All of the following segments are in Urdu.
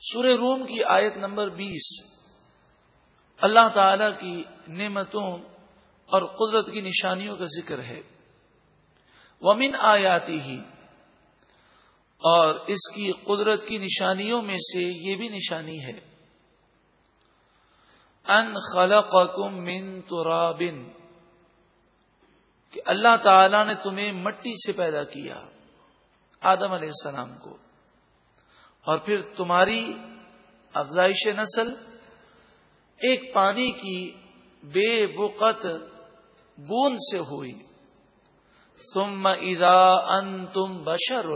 سورہ روم کی آیت نمبر بیس۔ اللہ تعالی کی نعمتوں اور قدرت کی نشانیوں کا ذکر ہے۔ ومن آیاتی ہی اور اس کی قدرت کی نشانیوں میں سے یہ بھی نشانی ہے۔ ان خلقکم من ترابن کہ اللہ تعالی نے تمہیں مٹی سے پیدا کیا، آدم علیہ السلام کو۔ اور پھر تمہاری افزائش نسل، ایک پانی کی بے وقت بوند سے ہوئی۔ ثم اذا انتم بشر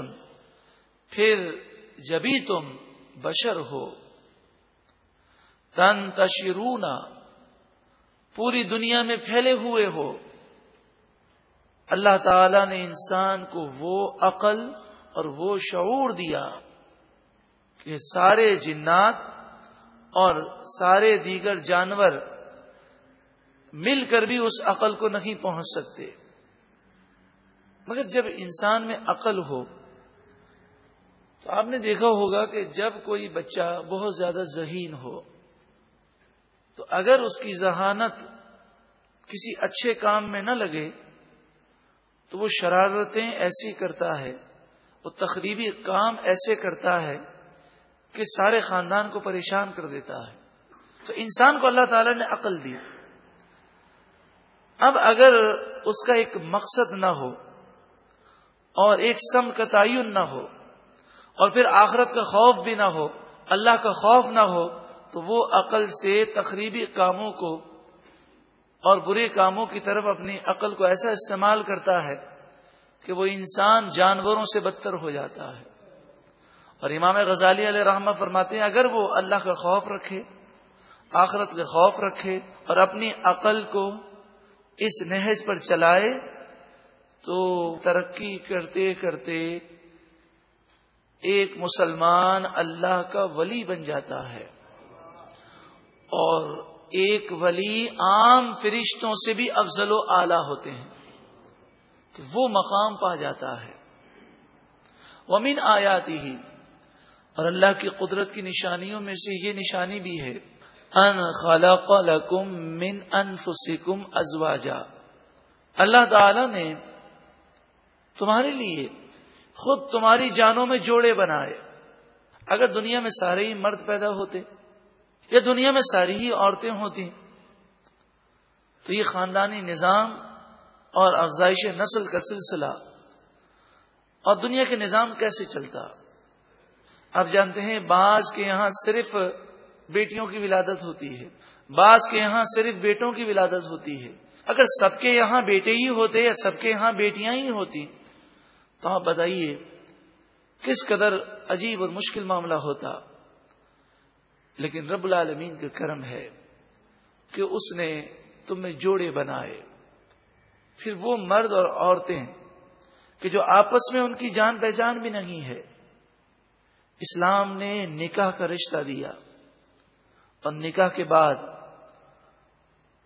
پھر جبھی تم بشر ہو۔ تن تشرونا پوری دنیا میں پھیلے ہوئے ہو۔ اللہ تعالی نے انسان کو وہ عقل اور وہ شعور دیا۔ کہ سارے جنات اور سارے دیگر جانور مل کر بھی اس عقل کو نہیں پہنچ سکتے۔ مگر جب انسان میں عقل ہو، تو آپ نے دیکھا ہوگا کہ جب کوئی بچہ بہت زیادہ ذہین ہو، تو اگر اس کی ذہانت کسی اچھے کام میں نہ لگے، تو وہ شرارتیں ایسی کرتا ہے، وہ تقریبی کام ایسے کرتا ہے کہ سارے خاندان کو پریشان کر دیتا ہے۔ تو انسان کو اللہ تعالی نے عقل دی۔ اب اگر اس کا ایک مقصد نہ ہو اور ایک سم کا تعین نہ ہو اور پھر آخرت کا خوف بھی نہ ہو، اللہ کا خوف نہ ہو، تو وہ عقل سے تقریبی کاموں کو اور برے کاموں کی طرف اپنی عقل کو ایسا استعمال کرتا ہے کہ وہ انسان جانوروں سے بدتر ہو جاتا ہے۔ اور امام غزالی علیہ رحمہ فرماتے ہیں، اگر وہ اللہ کا خوف رکھے، آخرت کا خوف رکھے اور اپنی عقل کو اس نہج پر چلائے، تو ترقی کرتے کرتے ایک مسلمان اللہ کا ولی بن جاتا ہے۔ اور ایک ولی عام فرشتوں سے بھی افضل و اعلی ہوتے ہیں۔ تو وہ مقام پا جاتا ہے۔ ومن آیاتی ہی اور اللہ کی قدرت کی نشانیوں میں سے یہ نشانی بھی ہے ان خلق لکم من انفسکم ازواجا اللہ تعالی نے تمہارے لیے خود تمہاری جانوں میں جوڑے بنائے۔ اگر دنیا میں سارے ہی مرد پیدا ہوتے، یا دنیا میں ساری ہی عورتیں ہوتی، تو یہ خاندانی نظام اور افزائش نسل کا سلسلہ اور دنیا کے نظام کیسے چلتا؟ آپ جانتے ہیں، بعض کے یہاں صرف بیٹیوں کی ولادت ہوتی ہے۔ بعض کے یہاں صرف بیٹوں کی ولادت ہوتی ہے۔ اگر سب کے یہاں بیٹے ہی ہوتے یا سب کے یہاں بیٹیاں ہی ہوتی، تو آپ بتائیے، کس قدر عجیب اور مشکل معاملہ ہوتا۔ لیکن رب العالمین کا کرم ہے کہ اس نے تم میں جوڑے بنائے۔ پھر وہ مرد اور عورتیں کہ جو آپس میں ان کی جان پہچان بھی نہیں ہے اسلام نے نکاح کا رشتہ دیا اور نکاح کے بعد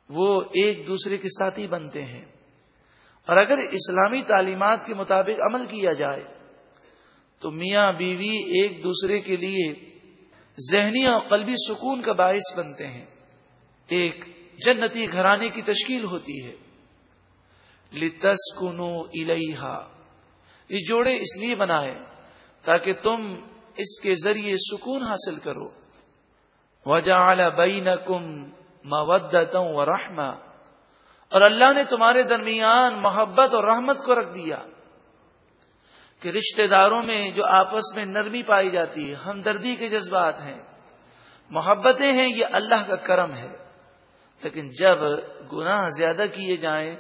وہ ایک دوسرے کے ساتھی بنتے ہیں۔ اور اگر اسلامی تعلیمات کے مطابق عمل کیا جائے، تو میاں بیوی ایک دوسرے کے لیے ذہنی اور قلبی سکون کا باعث بنتے ہیں۔ ایک جنتی گھرانے کی تشکیل ہوتی ہے۔ لتس کنو یہ جوڑے اس لیے بنائے تاکہ تم اس کے ذریعے سکون حاصل کرو۔ وجہ بین کم مودتوں و رحما اور اللہ نے تمہارے درمیان محبت اور رحمت کو رکھ دیا کہ رشتہ داروں میں جو آپس میں نرمی پائی جاتی ہے، ہمدردی کے جذبات ہیں۔ محبتیں ہیں، یہ اللہ کا کرم ہے۔ لیکن جب گناہ زیادہ کیے جائیں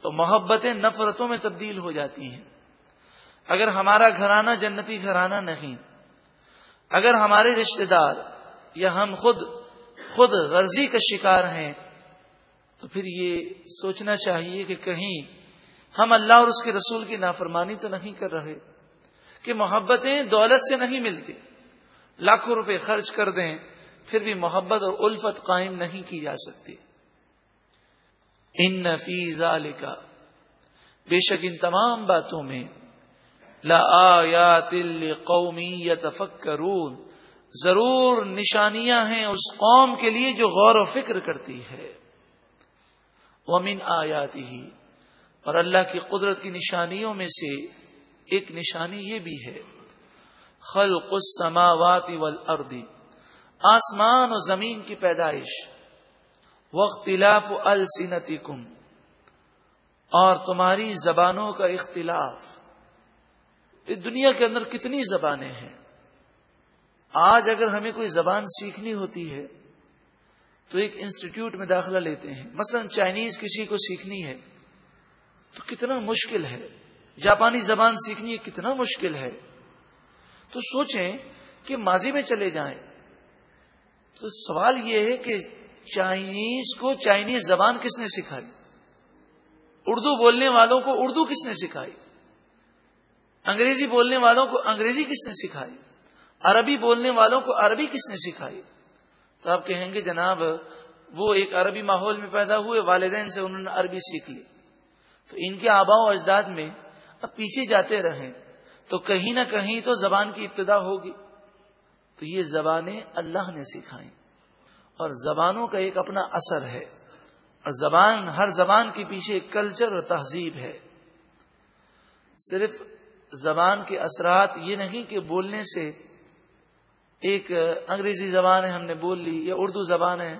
تو محبتیں نفرتوں میں تبدیل ہو جاتی ہیں۔ اگر ہمارا گھرانہ جنتی گھرانہ نہیں اگر ہمارے رشتہ دار یا ہم خود خود غرضی کا شکار ہیں، تو پھر یہ سوچنا چاہیے کہ کہیں ہم اللہ اور اس کے رسول کی نافرمانی تو نہیں کر رہے، کہ محبتیں دولت سے نہیں ملتی، لاکھوں روپے خرچ کر دیں، پھر بھی محبت اور الفت قائم نہیں کی جا سکتی۔ ان نفیز کا بے شک ان تمام باتوں میں لا قومی یا ضرور نشانیاں ہیں اس قوم کے لیے جو غور و فکر کرتی ہے۔ ومن آیاتی ہی اور اللہ کی قدرت کی نشانیوں میں سے ایک نشانی یہ بھی ہے۔ خلق السماوات والارض۔ آسمان و زمین کی پیدائش۔ وختلاف السنتکم۔ اور تمہاری زبانوں کا اختلاف۔ اس دنیا کے اندر کتنی زبانیں ہیں۔ آج اگر ہمیں کوئی زبان سیکھنی ہوتی ہے، تو ایک انسٹیٹیوٹ میں داخلہ لیتے ہیں۔ مثلا چائنیز کسی کو سیکھنی ہے، تو کتنا مشکل ہے۔ جاپانی زبان سیکھنی ہے کتنا مشکل ہے۔ تو سوچیں کہ ماضی میں چلے جائیں۔ تو سوال یہ ہے کہ چائنیز کو چائنیز زبان کس نے سکھائی؟ اردو بولنے والوں کو اردو کس نے سکھائی؟ انگریزی بولنے والوں کو انگریزی کس نے سکھائی؟ عربی بولنے والوں کو عربی کس نے سکھائی؟ تو آپ کہیں گے جناب، وہ ایک عربی ماحول میں پیدا ہوئے، والدین سے انہوں نے عربی سیکھ لی۔ تو ان کے آبا و اجداد میں اب پیچھے جاتے رہیں، تو کہیں نہ کہیں تو زبان کی ابتدا ہوگی۔ تو یہ زبانیں اللہ نے سکھائیں۔ اور زبانوں کا ایک اپنا اثر ہے۔ اور زبان، ہر زبان کے پیچھے کلچر اور تہذیب ہے۔ صرف زبان کے اثرات یہ نہیں کہ بولنے سے ایک انگریزی زبان ہے، ہم نے بول لی، یا اردو زبان ہے،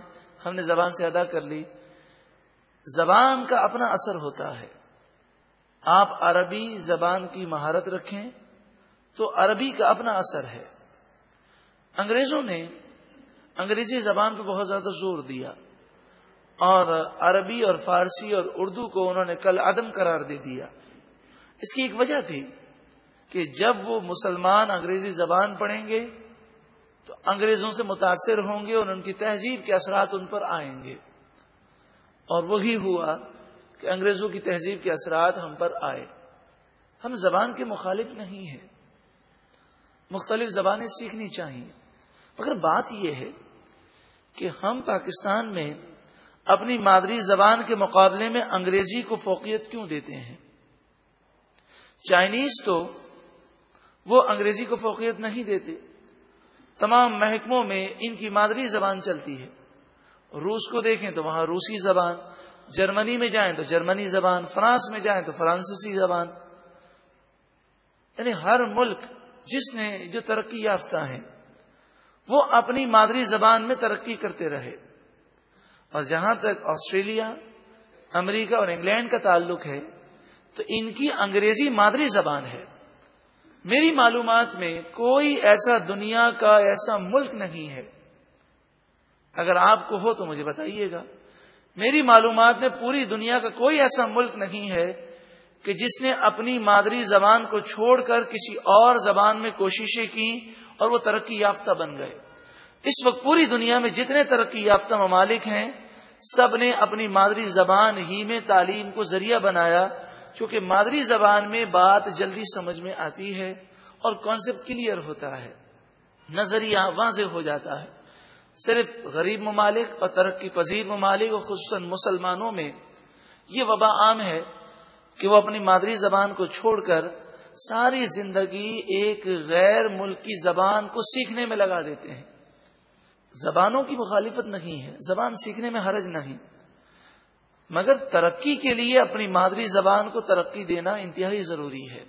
ہم نے زبان سے ادا کر لی۔ زبان کا اپنا اثر ہوتا ہے۔ آپ عربی زبان کی مہارت رکھیں تو عربی کا اپنا اثر ہے۔ انگریزوں نے انگریزی زبان پہ بہت زیادہ زور دیا اور عربی اور فارسی اور اردو کو انہوں نے کل عدم قرار دے دیا۔ اس کی ایک وجہ تھی۔ کہ جب وہ مسلمان انگریزی زبان پڑھیں گے تو انگریزوں سے متاثر ہوں گے اور ان کی تہذیب کے اثرات ان پر آئیں گے۔ اور وہی ہوا کہ انگریزوں کی تہذیب کے اثرات ہم پر آئے۔ ہم زبان کے مخالف نہیں ہیں۔ مختلف زبانیں سیکھنی چاہیے۔ مگر بات یہ ہے کہ ہم پاکستان میں اپنی مادری زبان کے مقابلے میں انگریزی کو فوقیت کیوں دیتے ہیں؟ چائنیز تو وہ انگریزی کو فوقیت نہیں دیتے۔ تمام محکموں میں ان کی مادری زبان چلتی ہے۔ روس کو دیکھیں تو وہاں روسی زبان، جرمنی میں جائیں تو جرمنی زبان، فرانس میں جائیں تو فرانسیسی زبان۔ یعنی ہر ملک جس نے جو ترقی یافتہ ہیں، وہ اپنی مادری زبان میں ترقی کرتے رہے۔ اور جہاں تک آسٹریلیا، امریکہ اور انگلینڈ کا تعلق ہے، تو ان کی انگریزی مادری زبان ہے۔ میری معلومات میں کوئی ایسا دنیا کا ایسا ملک نہیں ہے۔ اگر آپ کو ہو تو مجھے بتائیے گا۔ میری معلومات میں پوری دنیا کا کوئی ایسا ملک نہیں ہے کہ جس نے اپنی مادری زبان کو چھوڑ کر کسی اور زبان میں کوششیں کی اور وہ ترقی یافتہ بن گئے۔ اس وقت پوری دنیا میں جتنے ترقی یافتہ ممالک ہیں، سب نے اپنی مادری زبان ہی میں تعلیم کو ذریعہ بنایا کیونکہ مادری زبان میں بات جلدی سمجھ میں آتی ہے اور کانسیپٹ کلیئر ہوتا ہے۔ نظریہ واضح ہو جاتا ہے۔ صرف غریب ممالک اور ترقی پذیر ممالک اور خصوصاً مسلمانوں میں یہ وبا عام ہے کہ وہ اپنی مادری زبان کو چھوڑ کر ساری زندگی ایک غیر ملک کی زبان کو سیکھنے میں لگا دیتے ہیں۔ زبانوں کی مخالفت نہیں ہے۔ زبان سیکھنے میں حرج نہیں۔ مگر ترقی کے لیے اپنی مادری زبان کو ترقی دینا انتہائی ضروری ہے۔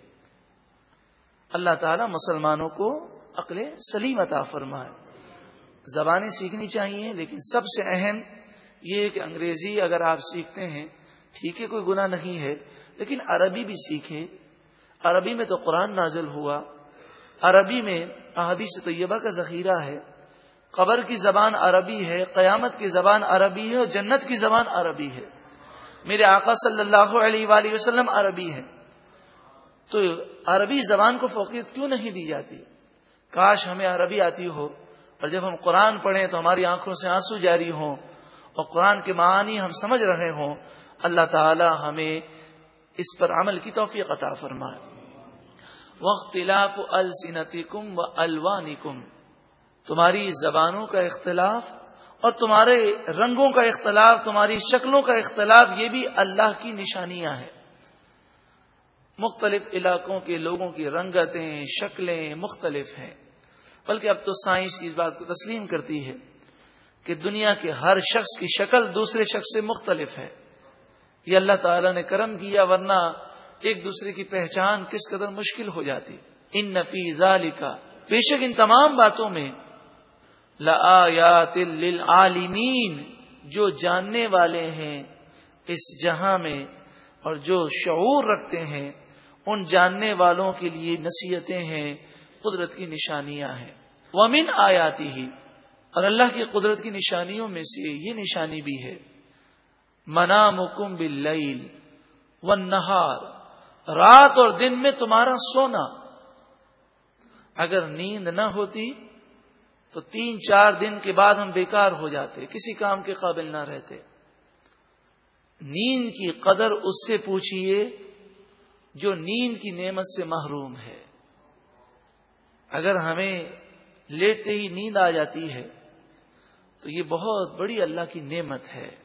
اللہ تعالی مسلمانوں کو عقل سلیم عطا فرمائے۔ زبانیں سیکھنی چاہیے، لیکن سب سے اہم یہ کہ انگریزی اگر آپ سیکھتے ہیں، ٹھیک ہے، کوئی گناہ نہیں ہے، لیکن عربی بھی سیکھیں۔ عربی میں تو قرآن نازل ہوا۔ عربی میں احادیث طیبہ کا ذخیرہ ہے۔ قبر کی زبان عربی ہے، قیامت کی زبان عربی ہے اور جنت کی زبان عربی ہے۔ میرے آقا صلی اللہ علیہ وآلہ وسلم عربی ہے تو عربی زبان کو فوقیت کیوں نہیں دی جاتی؟ کاش ہمیں عربی آتی ہو، اور جب ہم قرآن پڑھیں تو ہماری آنکھوں سے آنسو جاری ہوں، اور قرآن کے معانی ہم سمجھ رہے ہوں۔ اللہ تعالی ہمیں اس پر عمل کی توفیق عطا فرمائے۔ وختلاف السنتی کم و الوانی تمہاری زبانوں کا اختلاف اور تمہارے رنگوں کا اختلاف، تمہاری شکلوں کا اختلاف، یہ بھی اللہ کی نشانیاں ہیں۔ مختلف علاقوں کے لوگوں کی رنگتیں، شکلیں مختلف ہیں۔ بلکہ اب تو سائنس اس بات کو تسلیم کرتی ہے کہ دنیا کے ہر شخص کی شکل دوسرے شخص سے مختلف ہے۔ یہ اللہ تعالی نے کرم کیا، ورنہ ایک دوسرے کی پہچان کس قدر مشکل ہو جاتی۔ ان نفیز کا بے شک ان تمام باتوں میں للعالمین، جو جاننے والے ہیں اس جہاں میں، اور جو شعور رکھتے ہیں، ان جاننے والوں کے لیے نصیحتیں ہیں، قدرت کی نشانیاں ہیں۔ ومن آیاتی ہی، اور اللہ کی قدرت کی نشانیوں میں سے یہ نشانی بھی ہے۔ منا مکم بل و نہار رات اور دن میں تمہارا سونا۔ اگر نیند نہ ہوتی تو تین چار دن کے بعد ہم بیکار ہو جاتے، کسی کام کے قابل نہ رہتے۔ نیند کی قدر اس سے پوچھئے جو نیند کی نعمت سے محروم ہے۔ اگر ہمیں لیٹتے ہی نیند آ جاتی ہے، تو یہ بہت بڑی اللہ کی نعمت ہے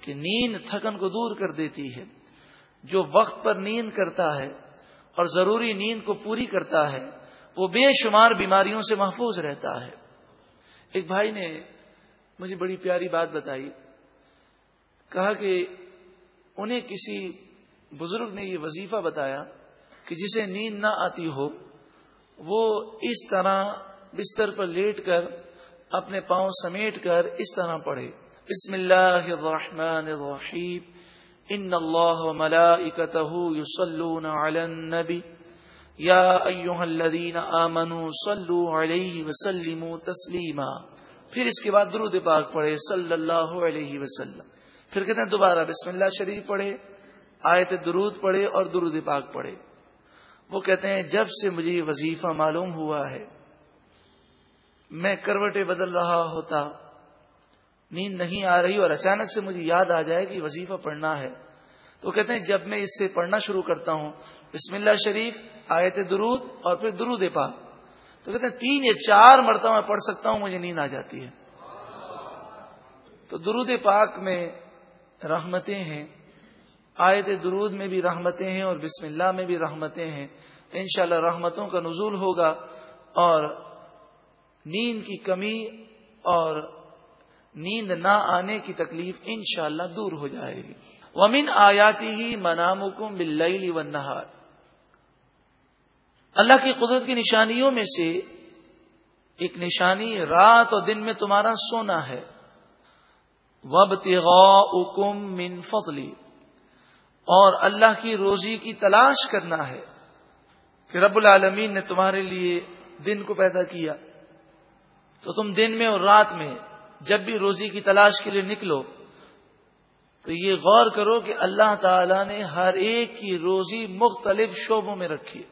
کہ نیند تھکن کو دور کر دیتی ہے۔ جو وقت پر نیند کرتا ہے اور ضروری نیند کو پوری کرتا ہے وہ بے شمار بیماریوں سے محفوظ رہتا ہے۔ ایک بھائی نے مجھے بڑی پیاری بات بتائی۔ کہا کہ انہیں کسی بزرگ نے یہ وظیفہ بتایا کہ جسے نیند نہ آتی ہو، وہ اس طرح بستر پر لیٹ کر اپنے پاؤں سمیٹ کر اس طرح پڑھے۔ بسم اللہ الرحمن الرحیم۔ ان اللہ ملائکتہ یصلون علی النبی۔ یا ایوہ الذین آمنوا صلو علیہ وسلموا تسلیما پھر اس کے بعد درود پاک پڑھے صلی اللہ علیہ وسلم۔ پھر کہتے ہیں دوبارہ بسم اللہ شریف پڑھے، آیت درود پڑھے اور درود پاک پڑھے۔ وہ کہتے ہیں جب سے مجھے یہ وظیفہ معلوم ہوا ہے، میں کروٹیں بدل رہا ہوتا، نیند نہیں آ رہی اور اچانک سے مجھے یاد آ جائے کہ وظیفہ پڑھنا ہے۔ تو کہتے ہیں جب میں اس سے پڑھنا شروع کرتا ہوں، بسم اللہ شریف، آیت درود اور پھر درود پاک۔ تو کہتے ہیں تین یا چار مرتبہ میں پڑھ سکتا ہوں، مجھے نیند آ جاتی ہے۔ تو درود پاک میں رحمتیں ہیں، آیت درود میں بھی رحمتیں ہیں اور بسم اللہ میں بھی رحمتیں ہیں۔ انشاءاللہ رحمتوں کا نزول ہوگا اور نیند کی کمی اور نیند نہ آنے کی تکلیف انشاءاللہ دور ہو جائے گی۔ ومن آیاتی ہی منام کم بل اللہ کی قدرت کی نشانیوں میں سے ایک نشانی رات اور دن میں تمہارا سونا ہے۔ وبتغاؤکم من فضلی اور اللہ کی روزی کی تلاش کرنا ہے کہ رب العالمین نے تمہارے لیے دن کو پیدا کیا۔ تو تم دن میں اور رات میں جب بھی روزی کی تلاش کے لیے نکلو، تو یہ غور کرو کہ اللہ تعالی نے ہر ایک کی روزی مختلف شعبوں میں رکھی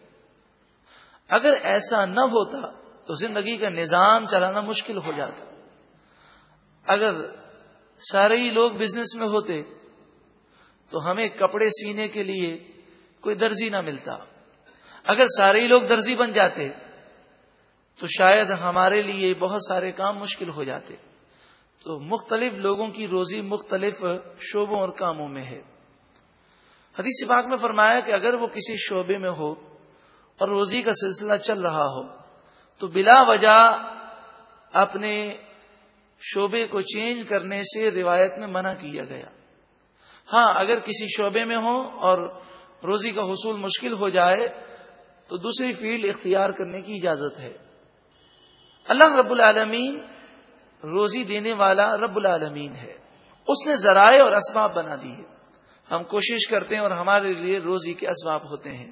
اگر ایسا نہ ہوتا تو زندگی کا نظام چلانا مشکل ہو جاتا۔ اگر سارے ہی لوگ بزنس میں ہوتے تو ہمیں کپڑے سینے کے لیے کوئی درزی نہ ملتا۔ اگر سارے ہی لوگ درزی بن جاتے تو شاید ہمارے لیے بہت سارے کام مشکل ہو جاتے۔ تو مختلف لوگوں کی روزی مختلف شعبوں اور کاموں میں ہے۔ حدیث پاک میں فرمایا کہ اگر وہ کسی شعبے میں ہو اور روزی کا سلسلہ چل رہا ہو تو بلا وجہ اپنے شعبے کو چینج کرنے سے روایت میں منع کیا گیا۔ ہاں اگر کسی شعبے میں ہو اور روزی کا حصول مشکل ہو جائے تو دوسری فیلڈ اختیار کرنے کی اجازت ہے۔ اللہ رب العالمین روزی دینے والا رب العالمین ہے۔ اس نے ذرائع اور اسباب بنا دی ہے ہم کوشش کرتے ہیں اور ہمارے لیے روزی کے اسباب ہوتے ہیں۔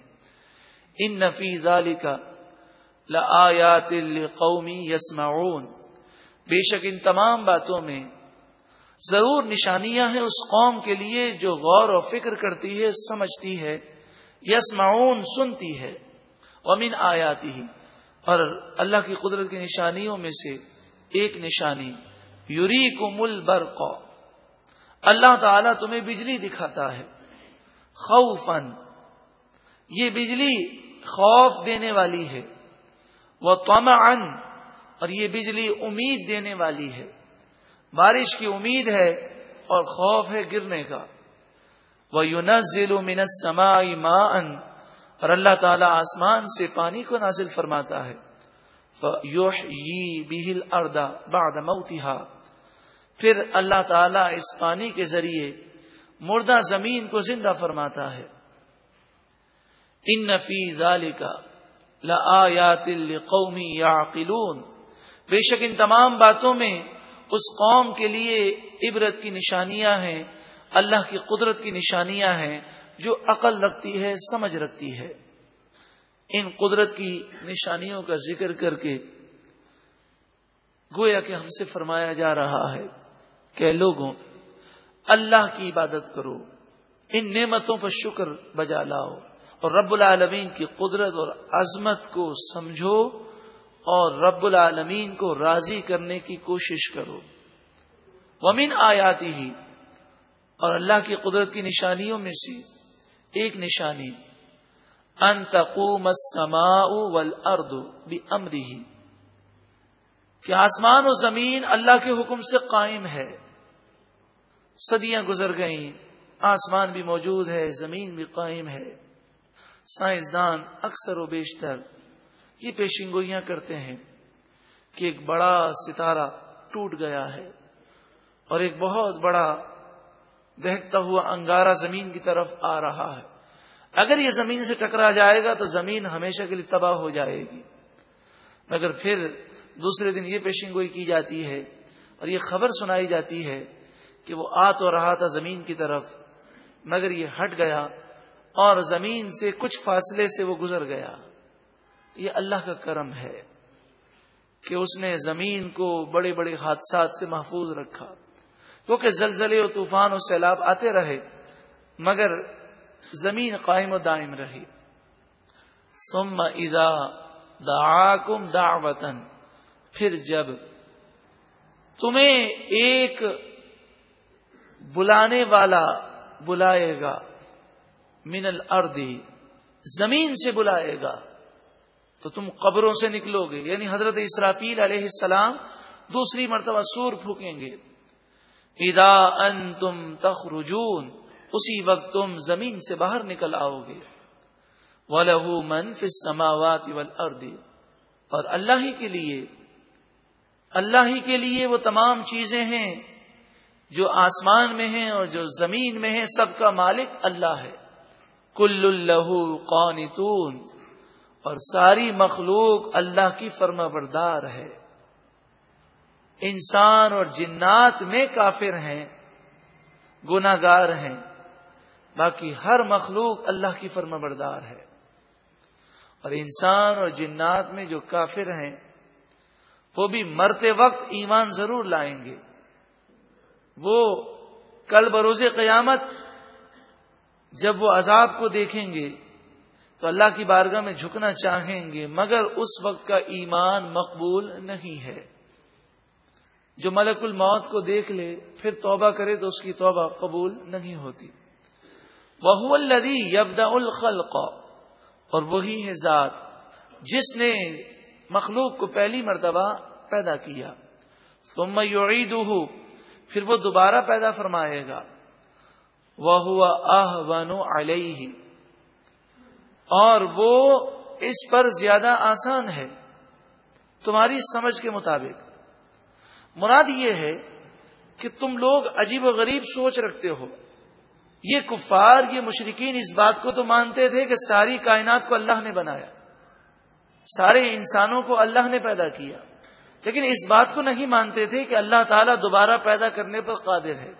ان نفیز علی کا لیات قومی یسمعون۔ بے شک ان تمام باتوں میں ضرور نشانیاں ہیں اس قوم کے لیے جو غور و فکر کرتی ہے، سمجھتی ہے یس معاون سنتی ہے۔ امین آیاتی اور اللہ کی قدرت کی نشانیوں میں سے ایک نشانی یوری کو مل بر اللہ تعالیٰ تمہیں بجلی دکھاتا ہے خوفن یہ بجلی خوف دینے والی ہے وہ اور یہ بجلی امید دینے والی ہے۔ بارش کی امید ہے اور خوف ہے گرنے کا۔ وہ یونزل اور اللہ تعالی آسمان سے پانی کو نازل فرماتا ہے۔ بِهِ الْأَرْضَ بَعْدَ مَوْتِهَا۔ پھر اللہ تعالی اس پانی کے ذریعے مردہ زمین کو زندہ فرماتا ہے۔ ان نفی ذالکا لآیات لقومی یعقلون بے شک ان تمام باتوں میں اس قوم کے لیے عبرت کی نشانیاں ہیں، اللہ کی قدرت کی نشانیاں ہیں جو عقل رکھتی ہے، سمجھ رکھتی ہے۔ ان قدرت کی نشانیوں کا ذکر کر کے گویا کہ ہم سے فرمایا جا رہا ہے کہ لوگوں، اللہ کی عبادت کرو، ان نعمتوں پر شکر بجا لاؤ اور رب العالمین کی قدرت اور عظمت کو سمجھو اور رب العالمین کو راضی کرنے کی کوشش کرو۔ ومن آیاتی ہی اور اللہ کی قدرت کی نشانیوں میں سے ایک نشانی ان تقوم السماء والارض بامره کہ آسمان و زمین اللہ کے حکم سے قائم ہے۔ صدیاں گزر گئیں، آسمان بھی موجود ہے، زمین بھی قائم ہے۔ سائنسدان اکثر و بیشتر یہ پیشنگوئیاں کرتے ہیں کہ ایک بڑا ستارہ ٹوٹ گیا ہے اور ایک بہت بڑا بہتا ہوا انگارہ زمین کی طرف آ رہا ہے۔ اگر یہ زمین سے ٹکرا جائے گا تو زمین ہمیشہ کے لیے تباہ ہو جائے گی۔ مگر پھر دوسرے دن یہ پیشن گوئی کی جاتی ہے اور یہ خبر سنائی جاتی ہے کہ وہ آ تو رہا تھا زمین کی طرف، مگر یہ ہٹ گیا اور زمین سے کچھ فاصلے سے وہ گزر گیا۔ یہ اللہ کا کرم ہے کہ اس نے زمین کو بڑے بڑے حادثات سے محفوظ رکھا۔ کیونکہ زلزلے و طوفان و سیلاب آتے رہے، مگر زمین قائم و دائم رہی۔ سم ادا دعاکم دعوتن پھر جب تمہیں ایک بلانے والا بلائے گا، من الردی زمین سے بلائے گا، تو تم قبروں سے نکلو گے۔ یعنی حضرت اسرافیل علیہ السلام دوسری مرتبہ سور پھونکیں گے۔ ادا ان تم تخرجون اسی وقت تم زمین سے باہر نکل آؤ گے۔ و من فی سماوات وردی اور اللہ ہی کے لیے، اللہ ہی کے لیے وہ تمام چیزیں ہیں جو آسمان میں ہیں اور جو زمین میں ہیں، سب کا مالک اللہ ہے۔ کل اللہ قانتون۔ اور ساری مخلوق اللہ کی فرما بردار ہے۔ انسان اور جنات میں کافر ہیں گناگار ہیں۔ باقی ہر مخلوق اللہ کی فرما بردار ہے۔ اور انسان اور جنات میں جو کافر ہیں، وہ بھی مرتے وقت ایمان ضرور لائیں گے۔ وہ کل بروز قیامت جب وہ عذاب کو دیکھیں گے، تو اللہ کی بارگاہ میں جھکنا چاہیں گے، مگر اس وقت کا ایمان مقبول نہیں ہے۔ جو ملک الموت کو دیکھ لے، پھر توبہ کرے تو اس کی توبہ قبول نہیں ہوتی۔ وہ الدی یبدا الخلق، اور وہی ہے ذات، جس نے مخلوق کو پہلی مرتبہ پیدا کیا۔ ثم یعیدہ پھر وہ دوبارہ پیدا فرمائے گا۔ وہ ہوا آہ ونو اور وہ اس پر زیادہ آسان ہے، تمہاری سمجھ کے مطابق۔ مراد یہ ہے کہ تم لوگ عجیب و غریب سوچ رکھتے ہو۔ یہ کفار، یہ مشرقین اس بات کو تو مانتے تھے کہ ساری کائنات کو اللہ نے بنایا۔ سارے انسانوں کو اللہ نے پیدا کیا۔ لیکن اس بات کو نہیں مانتے تھے کہ اللہ تعالیٰ دوبارہ پیدا کرنے پر قادر ہے۔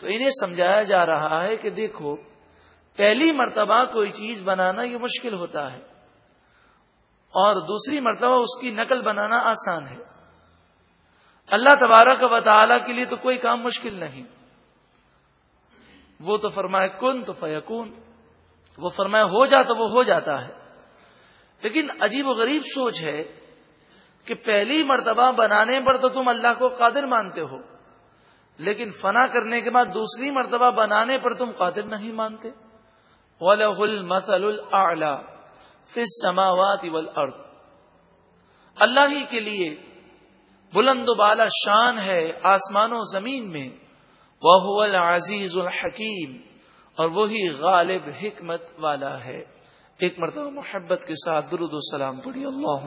تو انہیں سمجھایا جا رہا ہے کہ دیکھو، پہلی مرتبہ کوئی چیز بنانا یہ مشکل ہوتا ہے۔ اور دوسری مرتبہ اس کی نقل بنانا آسان ہے۔ اللہ تبارک و تعالیٰ کے لیے تو کوئی کام مشکل نہیں۔ وہ تو فرمائے کن تو فیکون۔ وہ فرمائے ہو جا تو وہ ہو جاتا ہے۔ لیکن عجیب و غریب سوچ ہے کہ پہلی مرتبہ بنانے پر تو تم اللہ کو قادر مانتے ہو، لیکن فنا کرنے کے بعد دوسری مرتبہ بنانے پر تم قادر نہیں مانتے۔ سماوات اللہ ہی کے لیے بلند و بالا شان ہے آسمان و زمین میں۔ وہ العزیز الحکیم۔ اور وہی غالب حکمت والا ہے۔ ایک مرتبہ محبت کے ساتھ درود و سلام پڑھی۔ اللہ